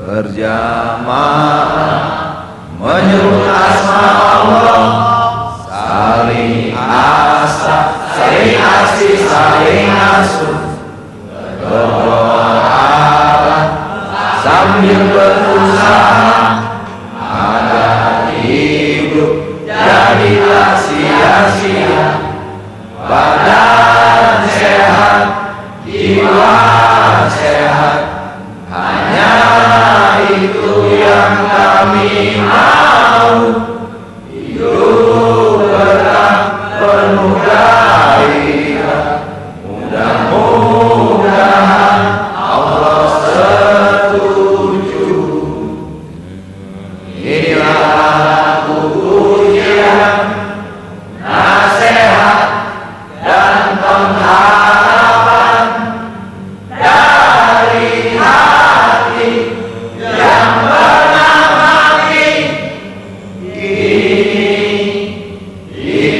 berjamaah menyebut asma Allah saling asa saling asih saling asuh. Berdoa sambil berusaha agar hidup jadilah sia-sia. Badan sehat jiwa sehat itu yang kami mau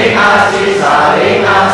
saling asih saling asuh berdoa sambil berusaha